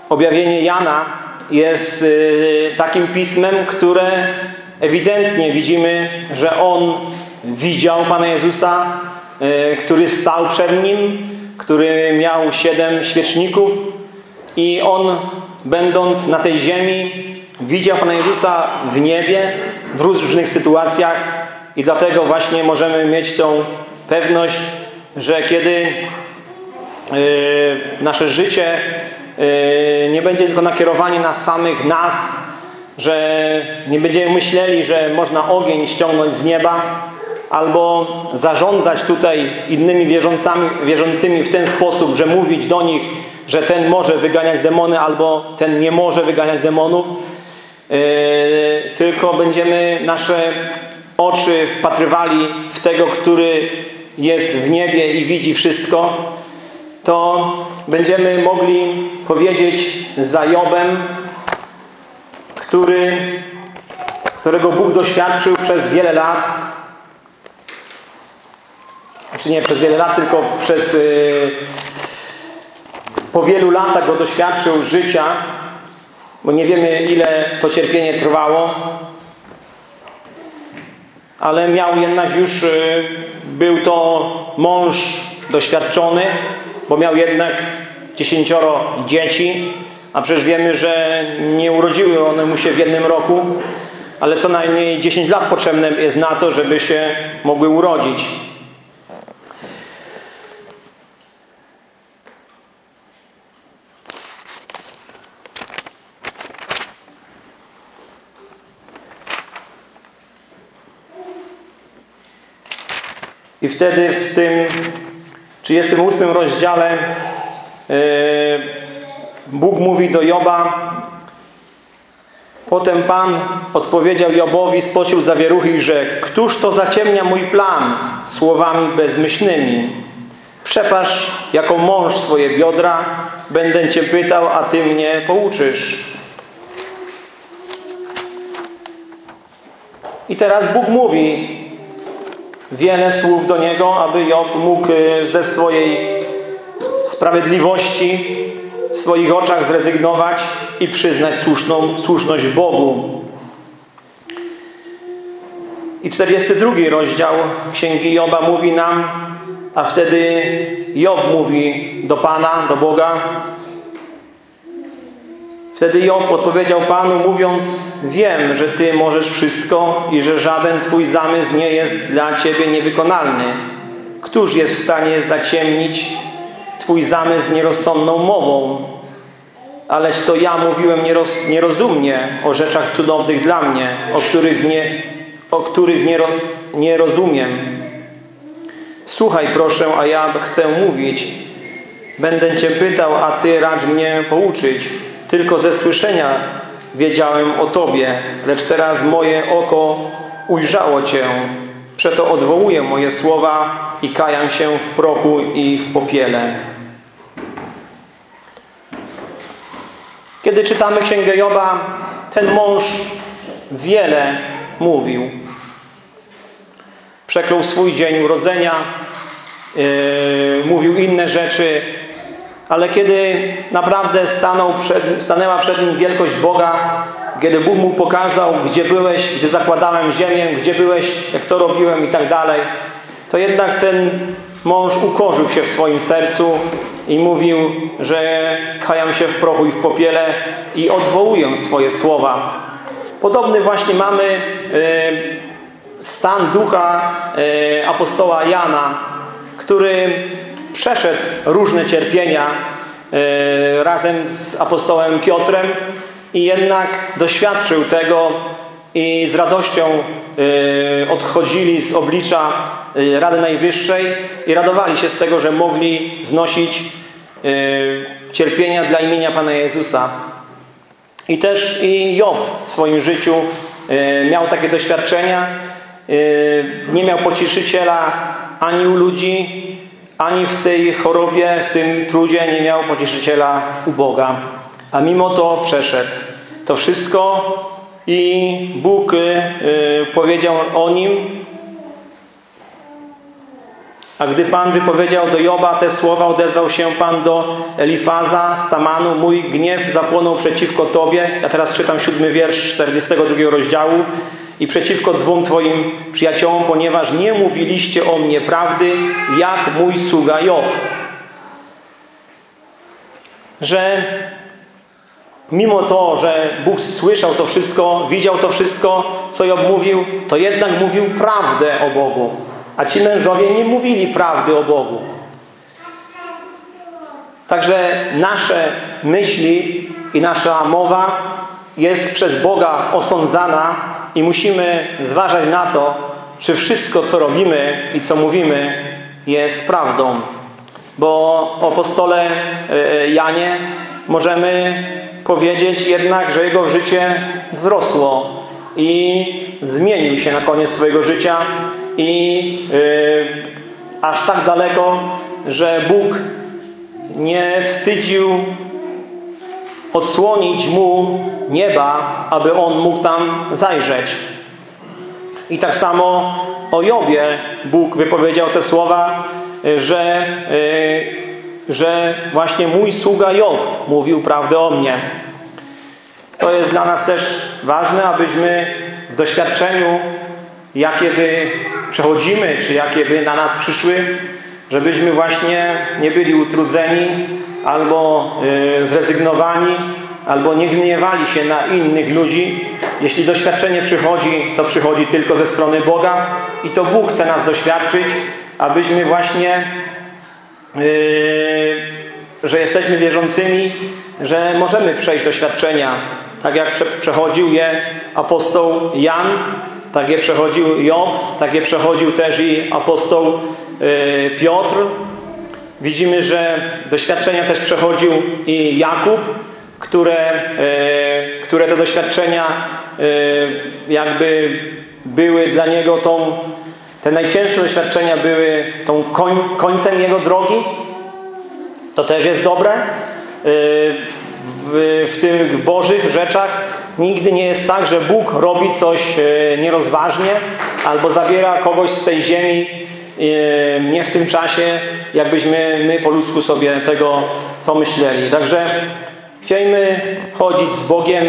objawienie Jana jest y, takim pismem, które ewidentnie widzimy, że on widział Pana Jezusa, y, który stał przed nim, który miał siedem świeczników i on będąc na tej ziemi widział Pana Jezusa w niebie w różnych sytuacjach i dlatego właśnie możemy mieć tą pewność, że kiedy y, nasze życie y, nie będzie tylko nakierowanie na samych nas, że nie będziemy myśleli, że można ogień ściągnąć z nieba, albo zarządzać tutaj innymi wierzącami, wierzącymi w ten sposób, że mówić do nich, że ten może wyganiać demony, albo ten nie może wyganiać demonów, yy, tylko będziemy nasze oczy wpatrywali w tego, który jest w niebie i widzi wszystko, to będziemy mogli powiedzieć za Jobem, który, którego Bóg doświadczył przez wiele lat, czy nie przez wiele lat, tylko przez yy, po wielu latach go doświadczył życia, bo nie wiemy ile to cierpienie trwało, ale miał jednak już, y, był to mąż doświadczony, bo miał jednak dziesięcioro dzieci, a przecież wiemy, że nie urodziły one mu się w jednym roku, ale co najmniej 10 lat potrzebne jest na to, żeby się mogły urodzić. I wtedy w tym 38 rozdziale yy, Bóg mówi do Joba Potem Pan odpowiedział Jobowi, spocił zawieruchy rzekł Któż to zaciemnia mój plan słowami bezmyślnymi? Przepasz jako mąż swoje biodra, będę Cię pytał, a Ty mnie pouczysz. I teraz Bóg mówi wiele słów do niego, aby Job mógł e, ze swojej sprawiedliwości w swoich oczach zrezygnować i przyznać słuszną, słuszność Bogu. I 42 rozdział Księgi Joba mówi nam, a wtedy Job mówi do Pana, do Boga, Wtedy Job odpowiedział Panu, mówiąc, wiem, że Ty możesz wszystko i że żaden Twój zamysł nie jest dla Ciebie niewykonalny. Któż jest w stanie zaciemnić Twój zamysł nierozsądną mową? Ależ to ja mówiłem nieroz, nierozumnie o rzeczach cudownych dla mnie, o których nie, o których nie, nie rozumiem. Słuchaj proszę, a ja chcę mówić. Będę Cię pytał, a Ty racz mnie pouczyć. Tylko ze słyszenia wiedziałem o Tobie, lecz teraz moje oko ujrzało Cię. Przeto odwołuję moje słowa i kajam się w prochu i w popiele. Kiedy czytamy Księgę Joba, ten mąż wiele mówił. Przeklął swój dzień urodzenia, yy, mówił inne rzeczy, ale kiedy naprawdę stanął przed, stanęła przed nim wielkość Boga, kiedy Bóg mu pokazał, gdzie byłeś, gdy zakładałem ziemię, gdzie byłeś, jak to robiłem i tak dalej, to jednak ten mąż ukorzył się w swoim sercu i mówił, że kajam się w prochu i w popiele i odwołuję swoje słowa. Podobny właśnie mamy e, stan ducha e, apostoła Jana, który przeszedł różne cierpienia e, razem z apostołem Piotrem i jednak doświadczył tego i z radością odchodzili z oblicza Rady Najwyższej i radowali się z tego, że mogli znosić cierpienia dla imienia Pana Jezusa. I też i Job w swoim życiu miał takie doświadczenia. Nie miał pocieszyciela ani u ludzi, ani w tej chorobie, w tym trudzie nie miał pocieszyciela u Boga. A mimo to przeszedł to wszystko i Bóg powiedział o nim, a gdy Pan wypowiedział do Joba te słowa, odezwał się Pan do Elifaza z Tamanu. Mój gniew zapłonął przeciwko Tobie. Ja teraz czytam siódmy wiersz 42 rozdziału. I przeciwko dwóm Twoim przyjaciołom, ponieważ nie mówiliście o mnie prawdy, jak mój sługa Job. Że mimo to, że Bóg słyszał to wszystko, widział to wszystko, co Job mówił, to jednak mówił prawdę o Bogu. A ci mężowie nie mówili prawdy o Bogu. Także nasze myśli i nasza mowa jest przez Boga osądzana i musimy zważać na to, czy wszystko, co robimy i co mówimy jest prawdą. Bo o apostole e, Janie możemy powiedzieć jednak, że jego życie wzrosło i zmienił się na koniec swojego życia i yy, aż tak daleko, że Bóg nie wstydził odsłonić mu nieba, aby on mógł tam zajrzeć. I tak samo o Jobie Bóg wypowiedział te słowa, że, yy, że właśnie mój sługa Job mówił prawdę o mnie. To jest dla nas też ważne, abyśmy w doświadczeniu jakie by przechodzimy, czy jakie by na nas przyszły, żebyśmy właśnie nie byli utrudzeni albo y, zrezygnowani, albo nie gniewali się na innych ludzi. Jeśli doświadczenie przychodzi, to przychodzi tylko ze strony Boga i to Bóg chce nas doświadczyć, abyśmy właśnie, yy, że jesteśmy wierzącymi, że możemy przejść doświadczenia, tak jak przechodził je apostoł Jan, tak je przechodził Job, tak je przechodził też i apostoł y, Piotr. Widzimy, że doświadczenia też przechodził i Jakub, które, y, które te doświadczenia y, jakby były dla niego tą, te najcięższe doświadczenia były tą koń, końcem jego drogi. To też jest dobre. W, w tych bożych rzeczach Nigdy nie jest tak, że Bóg robi coś e, nierozważnie albo zabiera kogoś z tej ziemi e, nie w tym czasie, jakbyśmy my po ludzku sobie tego pomyśleli. Także chcielibyśmy chodzić z Bogiem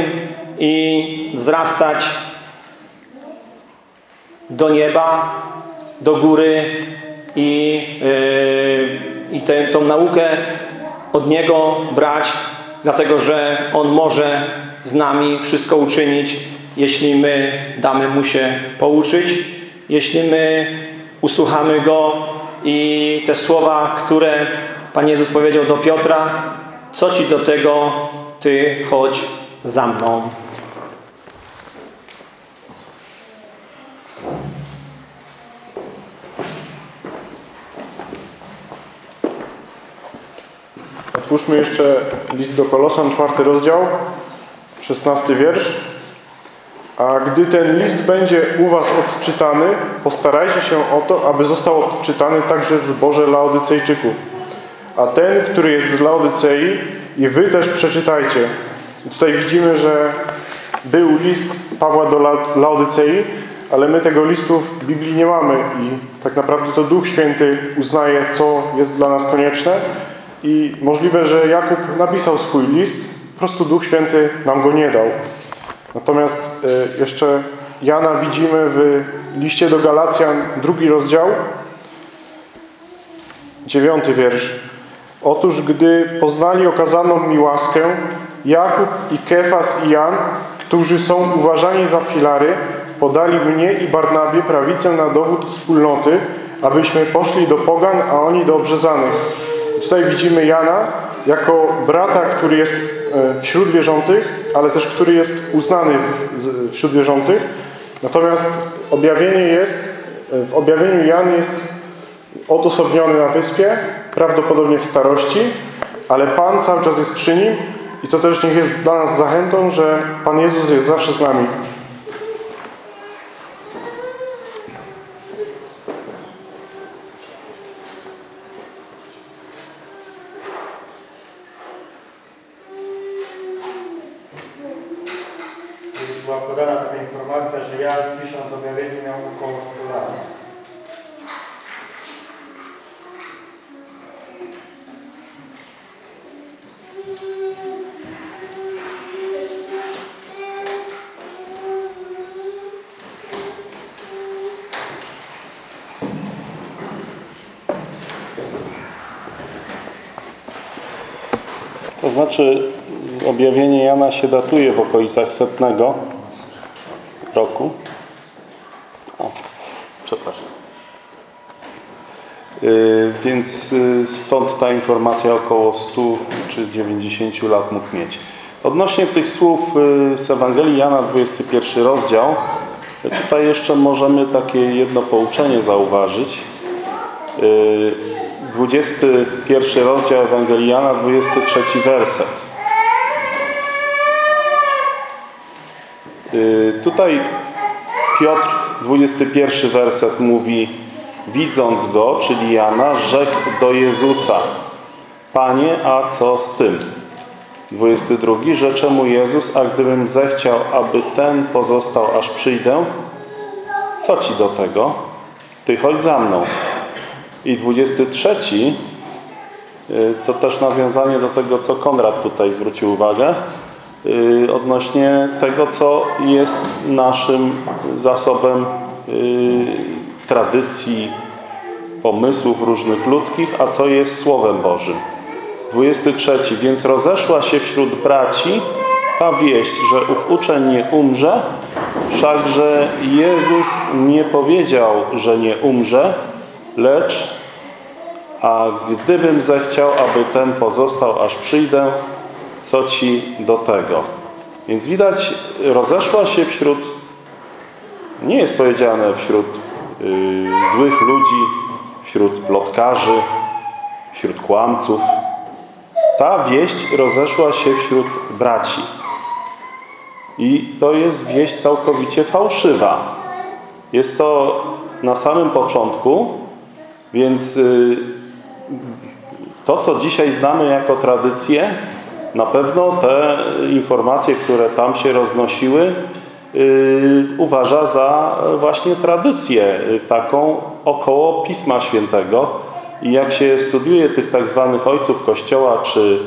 i wzrastać do nieba, do góry i, yy, i tę, tą naukę od Niego brać, dlatego że On może z nami wszystko uczynić, jeśli my damy Mu się pouczyć, jeśli my usłuchamy Go i te słowa, które Pan Jezus powiedział do Piotra, co Ci do tego, Ty chodź za mną. Otwórzmy jeszcze list do Kolosan, czwarty rozdział. 16 wiersz. A gdy ten list będzie u was odczytany, postarajcie się o to, aby został odczytany także w zborze Laodycejczyków. A ten, który jest z Laodycei i wy też przeczytajcie. Tutaj widzimy, że był list Pawła do Laodycei, ale my tego listu w Biblii nie mamy i tak naprawdę to Duch Święty uznaje, co jest dla nas konieczne i możliwe, że Jakub napisał swój list, po prostu Duch Święty nam go nie dał. Natomiast e, jeszcze Jana widzimy w liście do Galacjan, drugi rozdział, dziewiąty wiersz. Otóż gdy poznali okazaną mi łaskę, Jakub i Kefas i Jan, którzy są uważani za filary, podali mnie i Barnabie prawicę na dowód wspólnoty, abyśmy poszli do pogan, a oni do obrzezanych. I tutaj widzimy Jana jako brata, który jest e, wśród wierzących, ale też który jest uznany wśród wierzących. Natomiast objawienie jest, e, w objawieniu Jan jest odosobniony na wyspie, prawdopodobnie w starości, ale Pan cały czas jest przy nim i to też niech jest dla nas zachętą, że Pan Jezus jest zawsze z nami. Jana się datuje w okolicach setnego roku. O, przepraszam. Yy, więc yy, stąd ta informacja około 100 czy 90 lat mógł mieć. Odnośnie tych słów yy, z Ewangelii Jana, 21 rozdział, tutaj jeszcze możemy takie jedno pouczenie zauważyć. 21 rozdział Ewangelii Jana, 23 werset. Tutaj Piotr, 21 werset mówi widząc go, czyli Jana, rzekł do Jezusa Panie, a co z tym? 22. Rzecze mu Jezus, a gdybym zechciał, aby ten pozostał, aż przyjdę, co ci do tego? Ty chodź za mną. I 23 y, to też nawiązanie do tego, co Konrad tutaj zwrócił uwagę y, odnośnie tego, co jest naszym zasobem y, tradycji, pomysłów różnych ludzkich, a co jest Słowem Bożym. 23. Więc rozeszła się wśród braci ta wieść, że ów uczeń nie umrze, wszakże Jezus nie powiedział, że nie umrze, lecz a gdybym zechciał, aby ten pozostał, aż przyjdę, co ci do tego? Więc widać, rozeszła się wśród, nie jest powiedziane wśród yy, złych ludzi, wśród plotkarzy, wśród kłamców. Ta wieść rozeszła się wśród braci. I to jest wieść całkowicie fałszywa. Jest to na samym początku więc y, to, co dzisiaj znamy jako tradycję, na pewno te informacje, które tam się roznosiły, y, uważa za właśnie tradycję y, taką około Pisma Świętego. I jak się studiuje tych tak zwanych ojców Kościoła, czy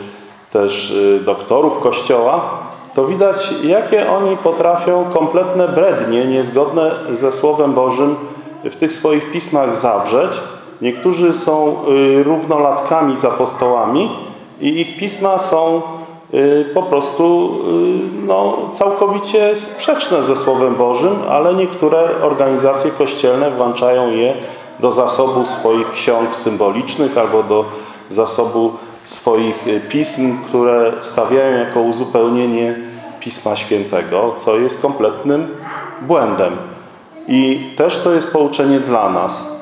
też doktorów Kościoła, to widać, jakie oni potrafią kompletne brednie, niezgodne ze Słowem Bożym w tych swoich pismach zawrzeć, Niektórzy są y, równolatkami z apostołami i ich pisma są y, po prostu y, no, całkowicie sprzeczne ze Słowem Bożym, ale niektóre organizacje kościelne włączają je do zasobu swoich ksiąg symbolicznych albo do zasobu swoich pism, które stawiają jako uzupełnienie Pisma Świętego, co jest kompletnym błędem. I też to jest pouczenie dla nas.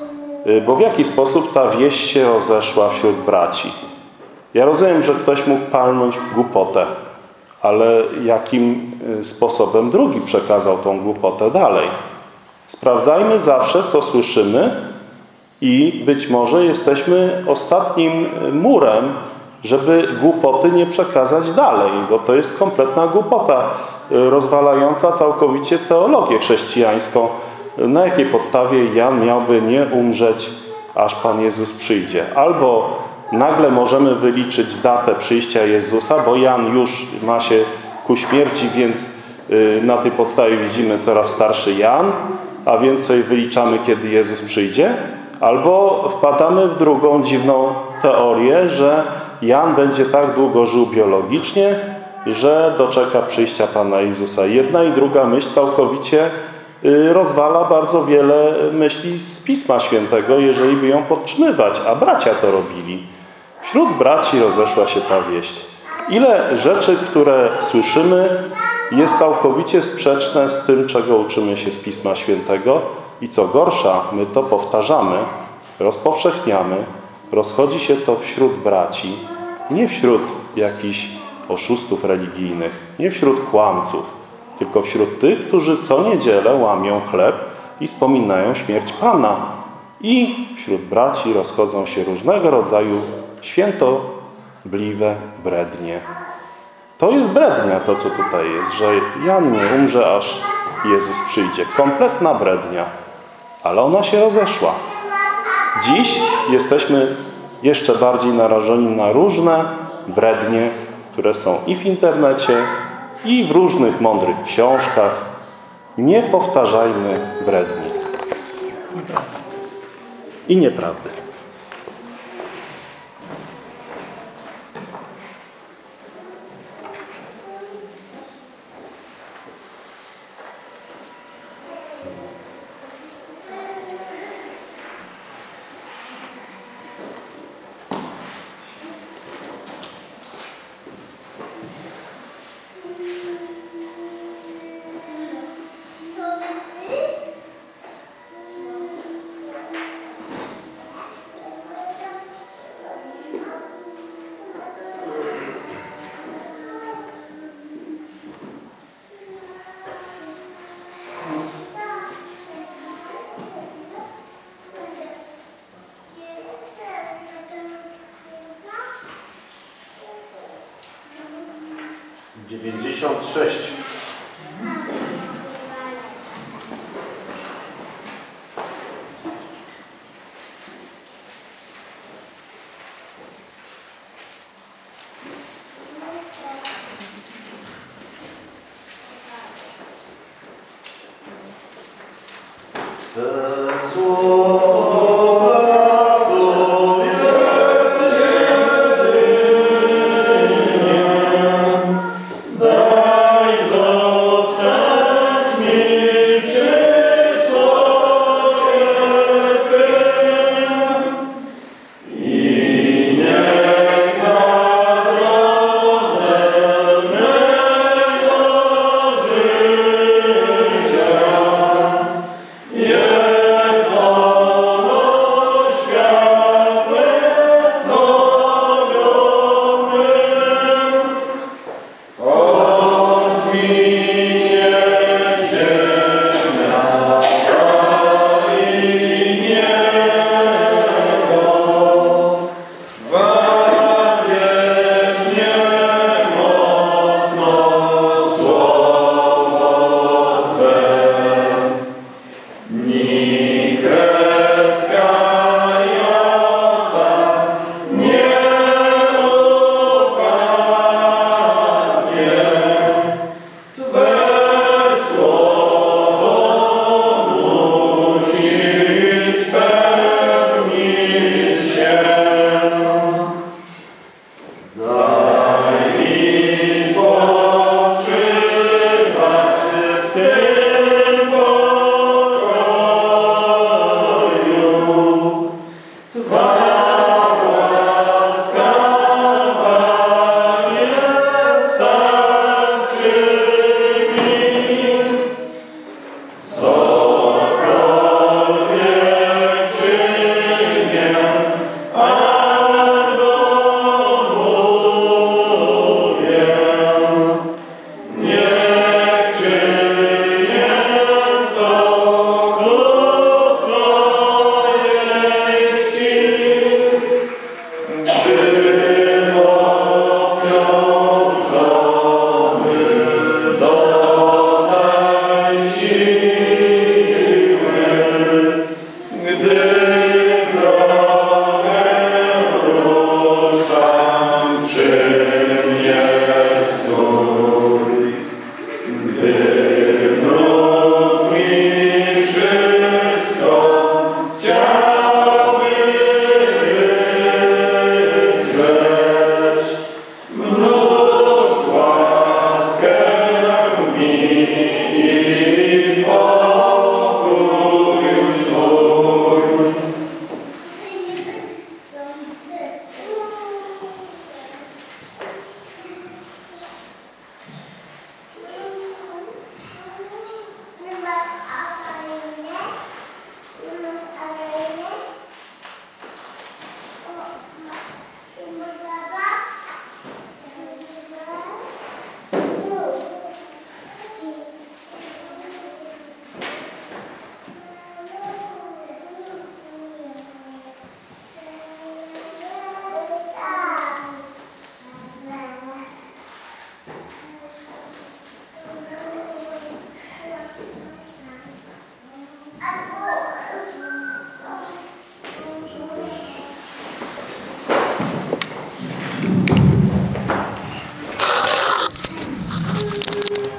Y, bo w jaki sposób ta wieść się rozeszła wśród braci? Ja rozumiem, że ktoś mógł palnąć głupotę, ale jakim y, sposobem drugi przekazał tą głupotę dalej. Sprawdzajmy zawsze, co słyszymy i być może jesteśmy ostatnim y, murem, żeby głupoty nie przekazać dalej, bo to jest kompletna głupota, y, rozwalająca całkowicie teologię chrześcijańską. Na jakiej podstawie Jan miałby nie umrzeć, aż Pan Jezus przyjdzie? Albo nagle możemy wyliczyć datę przyjścia Jezusa, bo Jan już ma się ku śmierci, więc y, na tej podstawie widzimy coraz starszy Jan, a więc sobie wyliczamy, kiedy Jezus przyjdzie. Albo wpadamy w drugą dziwną teorię, że Jan będzie tak długo żył biologicznie, że doczeka przyjścia Pana Jezusa. Jedna i druga myśl całkowicie y, rozwala bardzo wiele myśli z Pisma Świętego, jeżeli by ją podtrzymywać, a bracia to robili. Wśród braci rozeszła się ta wieść. Ile rzeczy, które słyszymy, jest całkowicie sprzeczne z tym, czego uczymy się z Pisma Świętego i co gorsza, my to powtarzamy, rozpowszechniamy, rozchodzi się to wśród braci, nie wśród jakichś oszustów religijnych, nie wśród kłamców, tylko wśród tych, którzy co niedzielę łamią chleb i wspominają śmierć Pana. I wśród braci rozchodzą się różnego rodzaju świętobliwe brednie. To jest brednia, to co tutaj jest, że Jan nie umrze, aż Jezus przyjdzie. Kompletna brednia, ale ona się rozeszła. Dziś jesteśmy jeszcze bardziej narażeni na różne brednie, które są i w internecie, i w różnych mądrych książkach. Nie powtarzajmy bredni. I nieprawdy. Słowo